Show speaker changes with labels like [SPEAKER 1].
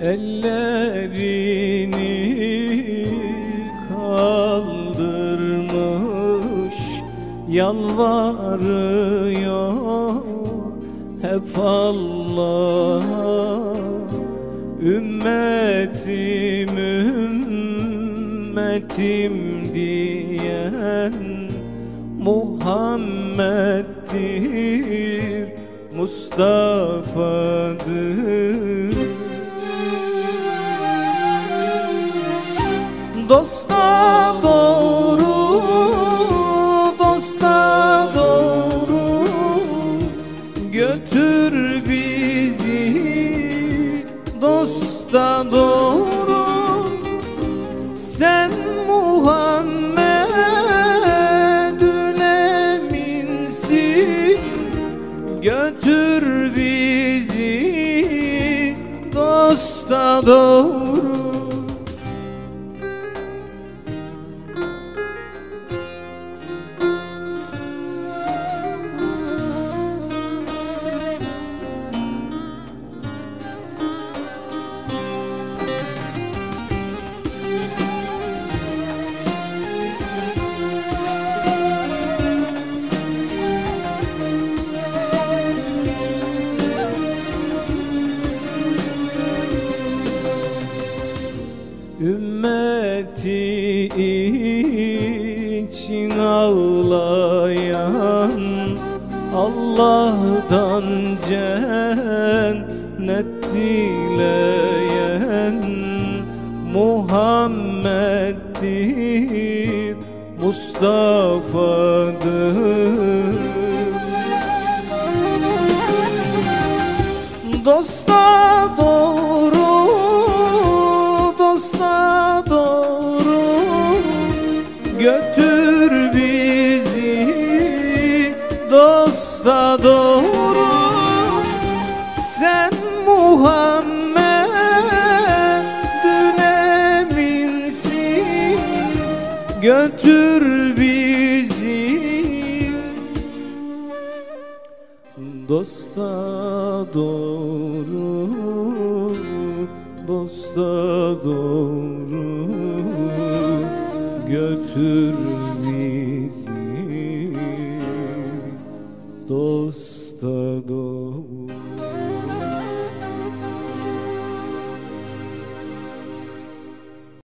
[SPEAKER 1] Ellerini kaldırmış Yalvarıyor hep Allah'a. Ümmetim ümmetim diyen Muhammed'dir Mustafa'dır Dosta doğru, dosta doğru. Götür bizi dosta doğru. Sen Muhammedül Eminsin. Götür bizi dosta doğru Ümmeti için ağlayan Allah'tan cennet dileyen Muhammed'dir Mustafa'dır. Dosta doğru, Götür bizi dosta doğru. Sen Muhammed'ün eminsin. Götür bizi Dosta doğru, dosta doğru Götür bizi dosta doğru